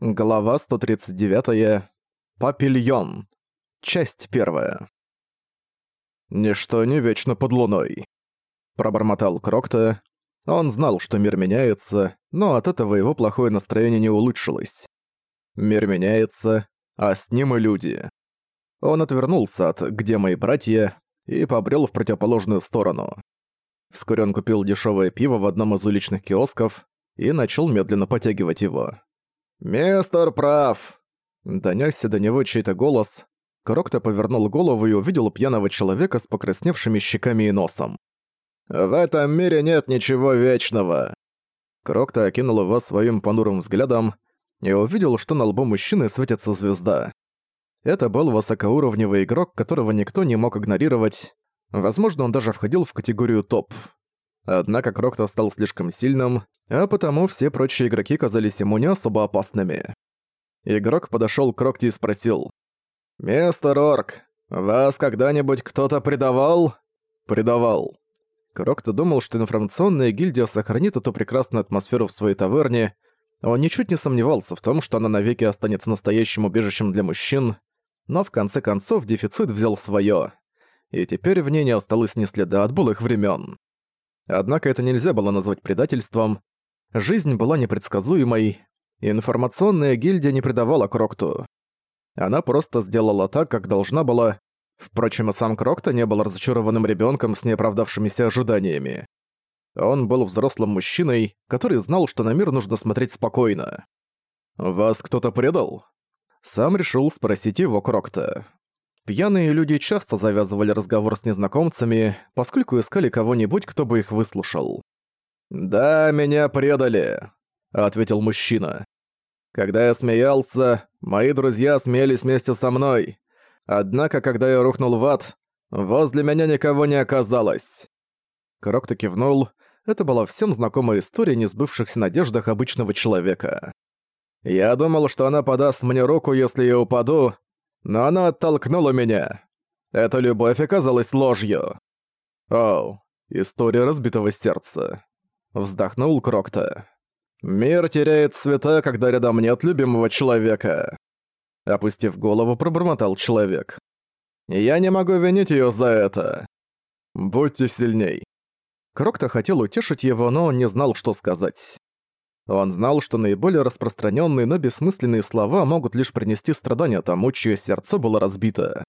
Глава 139. Папильон. Часть первая. «Ничто не вечно под луной», — пробормотал Крокта. Он знал, что мир меняется, но от этого его плохое настроение не улучшилось. Мир меняется, а с ним и люди. Он отвернулся от «Где мои братья?» и побрел в противоположную сторону. Вскоре он купил дешевое пиво в одном из уличных киосков и начал медленно потягивать его. «Мистер прав!» Донёсся до него чей-то голос. Крокто повернул голову и увидел пьяного человека с покрасневшими щеками и носом. «В этом мире нет ничего вечного!» Крокто окинул его своим понурым взглядом и увидел, что на лбу мужчины светится звезда. Это был высокоуровневый игрок, которого никто не мог игнорировать. Возможно, он даже входил в категорию топ. Однако Крокто стал слишком сильным, а потому все прочие игроки казались ему не особо опасными. Игрок подошёл к Крокте и спросил. «Мистер Орк, вас когда-нибудь кто-то предавал?» «Предавал». Крокто думал, что информационная гильдия сохранит эту прекрасную атмосферу в своей таверне. Он ничуть не сомневался в том, что она навеки останется настоящим убежищем для мужчин, но в конце концов дефицит взял своё, и теперь в ней не осталось ни следа от былых времён. Однако это нельзя было назвать предательством. Жизнь была непредсказуемой, информационная гильдия не предавала Крокту. Она просто сделала так, как должна была. Впрочем, и сам Крокта не был разочарованным ребенком с неоправдавшимися ожиданиями. Он был взрослым мужчиной, который знал, что на мир нужно смотреть спокойно. «Вас кто-то предал?» Сам решил спросить его Крокта. Пьяные люди часто завязывали разговор с незнакомцами, поскольку искали кого-нибудь, кто бы их выслушал. «Да, меня предали», — ответил мужчина. «Когда я смеялся, мои друзья смеялись вместе со мной. Однако, когда я рухнул в ад, возле меня никого не оказалось». Крокто кивнул. Это была всем знакомая история несбывшихся надеждах обычного человека. «Я думал, что она подаст мне руку, если я упаду, но она оттолкнула меня. Эта любовь оказалась ложью. Оу, история разбитого сердца. Вздохнул Крокта. Мир теряет цвета, когда рядом нет любимого человека. Опустив голову, пробормотал человек. Я не могу винить ее за это. Будьте сильней. Крокта хотел утешить его, но не знал, что сказать. Он знал, что наиболее распространенные, но бессмысленные слова могут лишь принести страдания тому, чье сердце было разбито.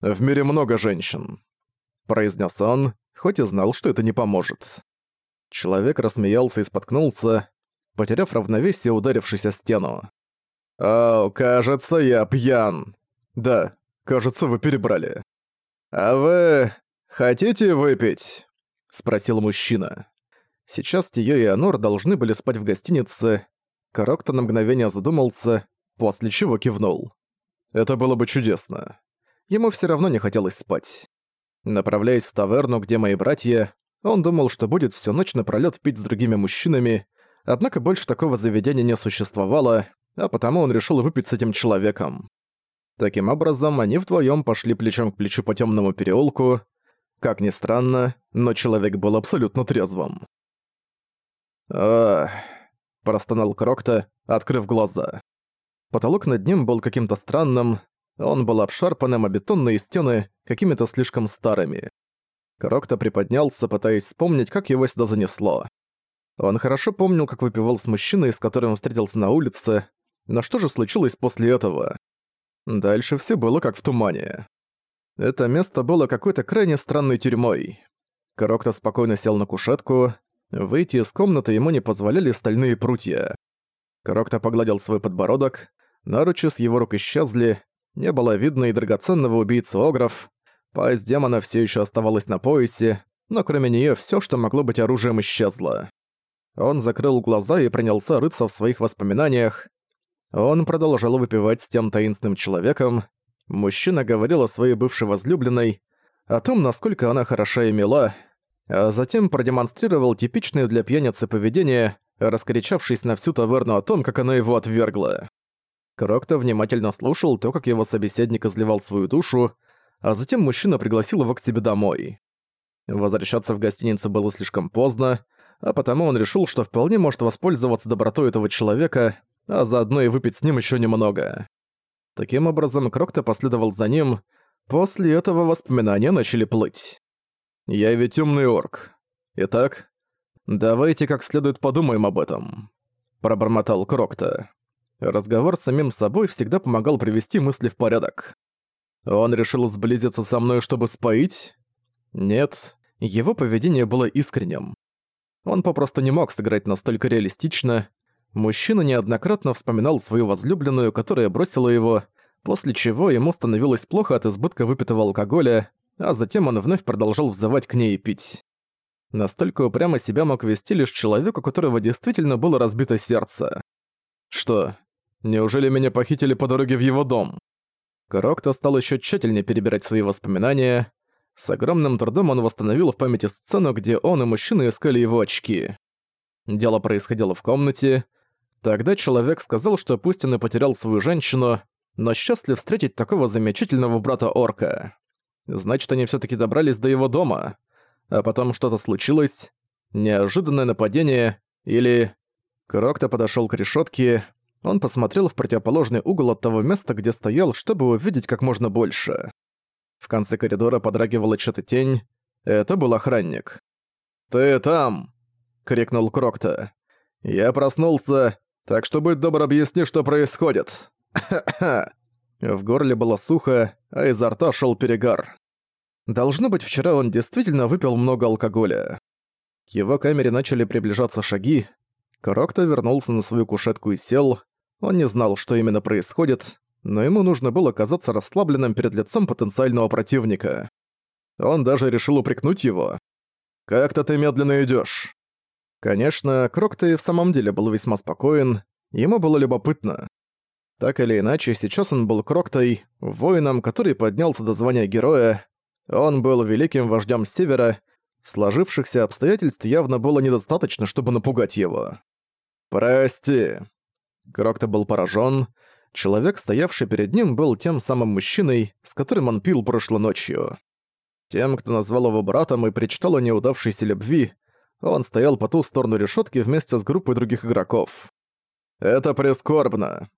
«В мире много женщин», — произнес он, хоть и знал, что это не поможет. Человек рассмеялся и споткнулся, потеряв равновесие, ударившись о стену. «О, кажется, я пьян. Да, кажется, вы перебрали. А вы хотите выпить?» — спросил мужчина. Сейчас Тиё и Анор должны были спать в гостинице. Карокто на мгновение задумался, после чего кивнул. Это было бы чудесно. Ему все равно не хотелось спать. Направляясь в таверну, где мои братья, он думал, что будет всю ночь напролёт пить с другими мужчинами, однако больше такого заведения не существовало, а потому он решил выпить с этим человеком. Таким образом, они вдвоем пошли плечом к плечу по темному переулку. Как ни странно, но человек был абсолютно трезвым. «Ах...» – простонал Крокта, открыв глаза. Потолок над ним был каким-то странным, он был обшарпанным, а бетонные стены какими-то слишком старыми. Крокта приподнялся, пытаясь вспомнить, как его сюда занесло. Он хорошо помнил, как выпивал с мужчиной, с которым встретился на улице, но что же случилось после этого? Дальше все было как в тумане. Это место было какой-то крайне странной тюрьмой. Крокта спокойно сел на кушетку, Выйти из комнаты ему не позволяли стальные прутья. Крокто погладил свой подбородок, наручи с его рук исчезли, не было видно и драгоценного убийцы Огров, пасть демона все еще оставалась на поясе, но кроме нее все, что могло быть оружием, исчезло. Он закрыл глаза и принялся рыться в своих воспоминаниях. Он продолжал выпивать с тем таинственным человеком. Мужчина говорил о своей бывшей возлюбленной, о том, насколько она хороша и мила, а затем продемонстрировал типичное для пьяницы поведение, раскричавшись на всю таверну о том, как она его отвергла. Крокто внимательно слушал то, как его собеседник изливал свою душу, а затем мужчина пригласил его к себе домой. Возвращаться в гостиницу было слишком поздно, а потому он решил, что вполне может воспользоваться добротой этого человека а заодно и выпить с ним еще немного. Таким образом, Крокто последовал за ним. После этого воспоминания начали плыть. «Я ведь умный орк. Итак, давайте как следует подумаем об этом», — пробормотал Крокто. Разговор с самим собой всегда помогал привести мысли в порядок. Он решил сблизиться со мной, чтобы споить? Нет, его поведение было искренним. Он попросту не мог сыграть настолько реалистично. Мужчина неоднократно вспоминал свою возлюбленную, которая бросила его, после чего ему становилось плохо от избытка выпитого алкоголя, а затем он вновь продолжал взывать к ней и пить. Настолько упрямо себя мог вести лишь человек, у которого действительно было разбито сердце. Что, неужели меня похитили по дороге в его дом? Крокто стал еще тщательнее перебирать свои воспоминания. С огромным трудом он восстановил в памяти сцену, где он и мужчина искали его очки. Дело происходило в комнате. Тогда человек сказал, что пусть он и потерял свою женщину, но счастлив встретить такого замечательного брата-орка. Значит, они все таки добрались до его дома. А потом что-то случилось. Неожиданное нападение или... Крокто подошел к решетке. Он посмотрел в противоположный угол от того места, где стоял, чтобы увидеть как можно больше. В конце коридора подрагивала чья-то тень. Это был охранник. «Ты там!» — крикнул Крокто. «Я проснулся, так что будь добр объясни, что происходит!» В горле было сухо, а изо рта шел перегар. Должно быть, вчера он действительно выпил много алкоголя. К его камере начали приближаться шаги. Крокто вернулся на свою кушетку и сел. Он не знал, что именно происходит, но ему нужно было казаться расслабленным перед лицом потенциального противника. Он даже решил упрекнуть его. «Как-то ты медленно идёшь». Конечно, Крокто и в самом деле был весьма спокоен, ему было любопытно. Так или иначе, сейчас он был Кроктой, воином, который поднялся до звания героя. Он был великим вождем Севера, сложившихся обстоятельств явно было недостаточно, чтобы напугать его. «Прости». Крокто был поражен. Человек, стоявший перед ним, был тем самым мужчиной, с которым он пил прошлой ночью. Тем, кто назвал его братом и причитал о неудавшейся любви, он стоял по ту сторону решетки вместе с группой других игроков. «Это прискорбно».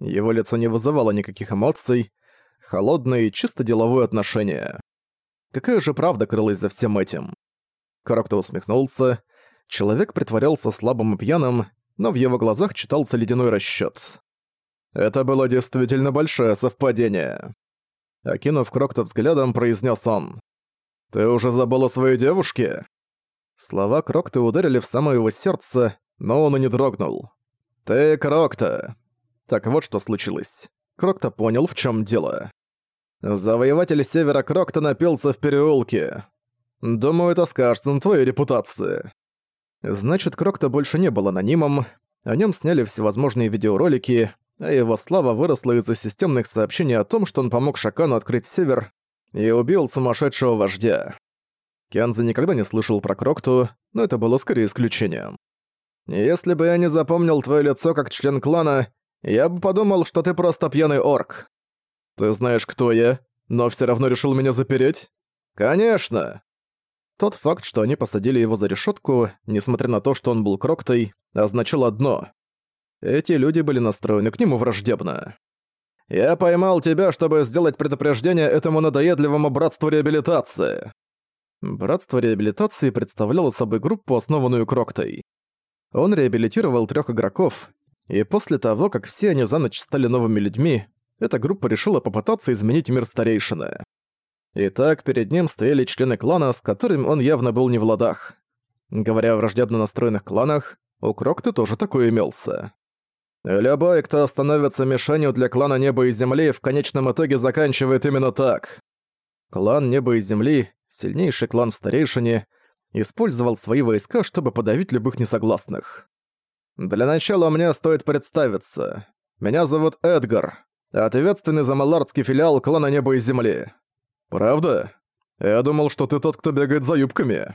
Его лицо не вызывало никаких эмоций, холодное и чисто деловое отношение. Какая же правда крылась за всем этим? Крокто усмехнулся. Человек притворялся слабым и пьяным, но в его глазах читался ледяной расчёт. Это было действительно большое совпадение. Окинув Крокто взглядом, произнес он. «Ты уже забыл о своей девушке?» Слова Крокта ударили в самое его сердце, но он и не дрогнул. «Ты Крокта!» Так вот что случилось. Крокта понял, в чем дело. Завоеватель Севера Крокта напился в переулке. Думаю, это скажется на твоей репутации. Значит, Крокта больше не был анонимом, о нем сняли всевозможные видеоролики, а его слава выросла из-за системных сообщений о том, что он помог Шакану открыть Север и убил сумасшедшего вождя. Кенза никогда не слышал про Крокту, но это было скорее исключением. «Если бы я не запомнил твое лицо как член клана, я бы подумал, что ты просто пьяный орк. Ты знаешь, кто я, но все равно решил меня запереть? Конечно!» Тот факт, что они посадили его за решетку, несмотря на то, что он был Кроктой, означал одно эти люди были настроены к нему враждебно. «Я поймал тебя, чтобы сделать предупреждение этому надоедливому братству реабилитации». Братство реабилитации представляло собой группу, основанную Кроктой. Он реабилитировал трех игроков, и после того, как все они за ночь стали новыми людьми, эта группа решила попытаться изменить мир старейшины. Итак, перед ним стояли члены клана, с которым он явно был не в ладах. Говоря о враждебно настроенных кланах, у Крокты тоже такой имелся. Любой, кто становится мишенью для клана Неба и Земли, в конечном итоге заканчивает именно так. Клан Неба и Земли, сильнейший клан в Старейшине, использовал свои войска, чтобы подавить любых несогласных. Для начала мне стоит представиться. Меня зовут Эдгар, ответственный за малардский филиал клана Неба и Земли. Правда? Я думал, что ты тот, кто бегает за юбками.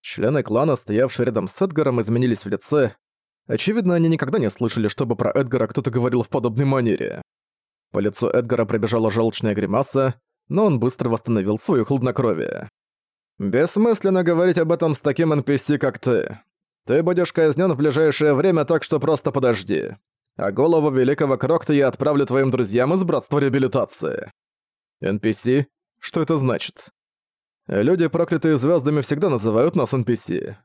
Члены клана, стоявшие рядом с Эдгаром, изменились в лице, Очевидно, они никогда не слышали, чтобы про Эдгара кто-то говорил в подобной манере. По лицу Эдгара пробежала желчная гримаса, но он быстро восстановил свое хладнокровие. «Бессмысленно говорить об этом с таким NPC, как ты. Ты будешь казнен в ближайшее время, так что просто подожди. а голову великого Крокта я отправлю твоим друзьям из Братства Реабилитации. NPC? Что это значит? Люди, проклятые звездами, всегда называют нас NPC.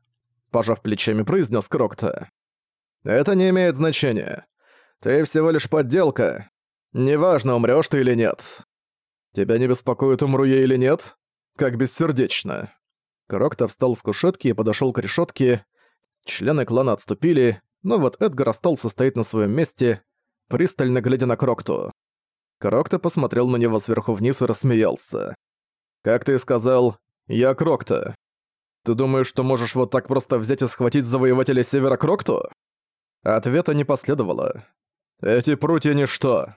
Пожав плечами, произнес Крокта. Это не имеет значения. Ты всего лишь подделка. Неважно, умрёшь ты или нет. Тебя не беспокоит, умру я или нет? Как бессердечно. Крокта встал с кушетки и подошёл к решётке. Члены клана отступили, но вот Эдгар остался стоять на своем месте, пристально глядя на Крокту. Крокта посмотрел на него сверху вниз и рассмеялся. «Как ты сказал, я Крокта. Ты думаешь, что можешь вот так просто взять и схватить завоевателя Севера Крокту?» Ответа не последовало. «Эти прутья ничто».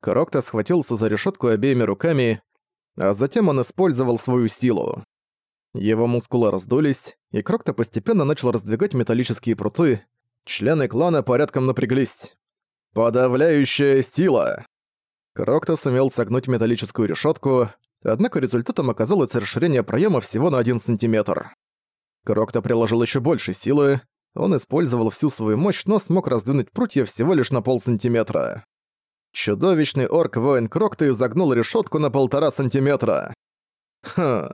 Крокта схватился за решетку обеими руками, а затем он использовал свою силу. Его мускулы раздулись, и Крокта постепенно начал раздвигать металлические пруты, Члены клана порядком напряглись. «Подавляющая сила!» Крокто сумел согнуть металлическую решетку, однако результатом оказалось расширение проема всего на 1 сантиметр. Крокто приложил еще больше силы, он использовал всю свою мощь, но смог раздвинуть прутья всего лишь на полсантиметра. Чудовищный орк-воин Крокто изогнул решетку на полтора сантиметра. «Хм,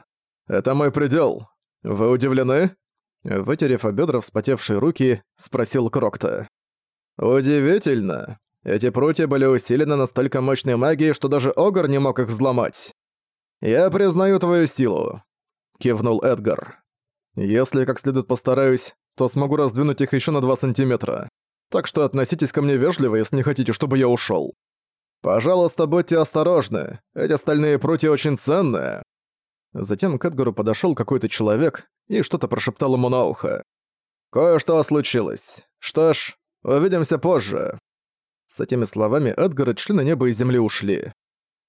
это мой предел. Вы удивлены?» Вытерев о бедра вспотевшие руки, спросил Крокта. «Удивительно. Эти прутья были усилены настолько мощной магией, что даже Огр не мог их взломать. Я признаю твою силу», — кивнул Эдгар. «Если как следует постараюсь, то смогу раздвинуть их еще на 2 сантиметра. Так что относитесь ко мне вежливо, если не хотите, чтобы я ушел. Пожалуйста, будьте осторожны. Эти стальные прутья очень ценные». Затем к Эдгару подошёл какой-то человек и что-то прошептал ему на ухо. «Кое-что случилось. Что ж, увидимся позже». С этими словами Эдгар и члены неба и земли ушли.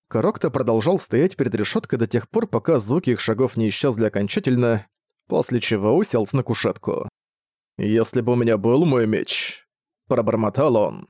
Корокто продолжал стоять перед решёткой до тех пор, пока звуки их шагов не исчезли окончательно, после чего уселся на кушетку. «Если бы у меня был мой меч», — пробормотал он.